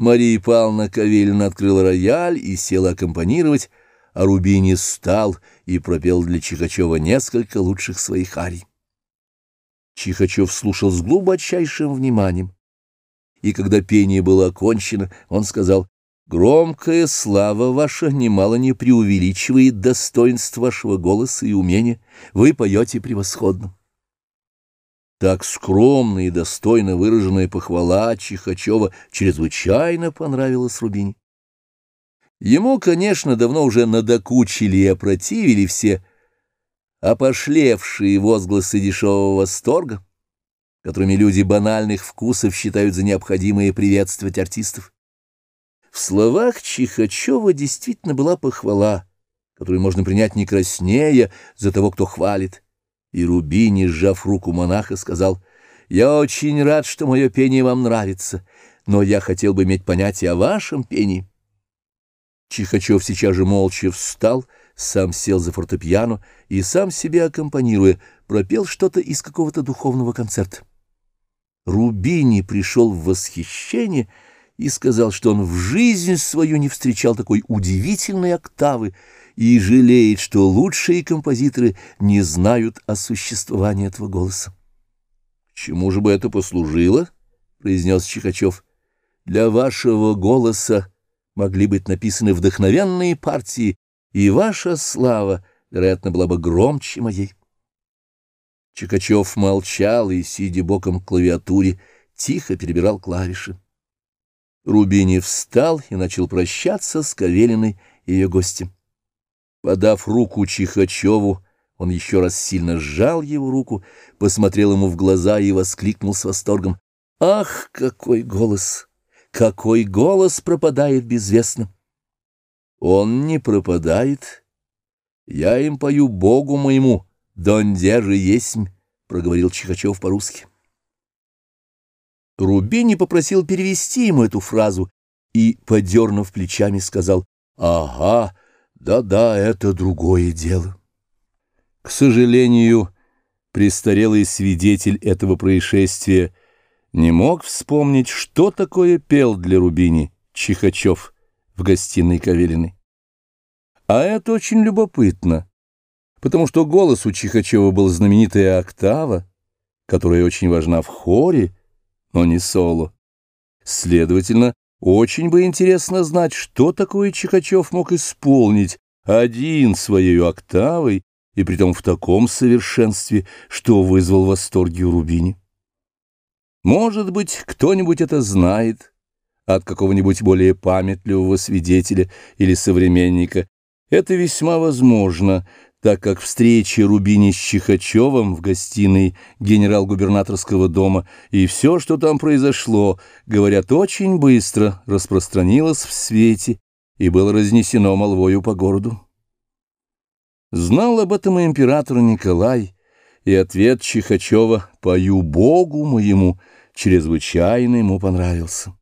Мария Павловна Кавелина открыла рояль и села аккомпанировать, а Рубини стал и пропел для Чихачева несколько лучших своих арий. Чихачев слушал с глубочайшим вниманием, и когда пение было окончено, он сказал, «Громкая слава ваша немало не преувеличивает достоинств вашего голоса и умения, вы поете превосходно». Так скромно и достойно выраженная похвала Чихачева чрезвычайно понравилась Рубине. Ему, конечно, давно уже надокучили и опротивили все опошлевшие возгласы дешевого восторга, которыми люди банальных вкусов считают за необходимое приветствовать артистов. В словах Чихачева действительно была похвала, которую можно принять не краснея за того, кто хвалит. И Рубини, сжав руку монаха, сказал, «Я очень рад, что мое пение вам нравится, но я хотел бы иметь понятие о вашем пении». Чихачев сейчас же молча встал, сам сел за фортепиано и, сам себе аккомпанируя, пропел что-то из какого-то духовного концерта. Рубини пришел в восхищение и сказал, что он в жизнь свою не встречал такой удивительной октавы, и жалеет, что лучшие композиторы не знают о существовании этого голоса. — Чему же бы это послужило? — произнес Чихачев. — Для вашего голоса могли быть написаны вдохновенные партии, и ваша слава, вероятно, была бы громче моей. Чикачев молчал и, сидя боком к клавиатуре, тихо перебирал клавиши. Рубини встал и начал прощаться с Кавелиной и ее гостем. Подав руку Чихачеву, он еще раз сильно сжал его руку, посмотрел ему в глаза и воскликнул с восторгом. «Ах, какой голос! Какой голос пропадает безвестно!» «Он не пропадает. Я им пою Богу моему, донде же есмь», — проговорил Чихачев по-русски. Рубини попросил перевести ему эту фразу и, подернув плечами, сказал «Ага». Да-да, это другое дело. К сожалению, престарелый свидетель этого происшествия не мог вспомнить, что такое пел для Рубини Чихачев в гостиной Кавелиной. А это очень любопытно, потому что голос у Чихачева был знаменитая октава, которая очень важна в хоре, но не соло. Следовательно, очень бы интересно знать, что такое Чихачев мог исполнить один своей октавой, и притом в таком совершенстве, что вызвал восторги у Рубини. Может быть, кто-нибудь это знает от какого-нибудь более памятливого свидетеля или современника. Это весьма возможно, так как встреча Рубини с Чихачевым в гостиной генерал-губернаторского дома и все, что там произошло, говорят, очень быстро распространилось в свете и было разнесено молвою по городу. Знал об этом и император Николай, и ответ Чихачева «Пою Богу моему» чрезвычайно ему понравился.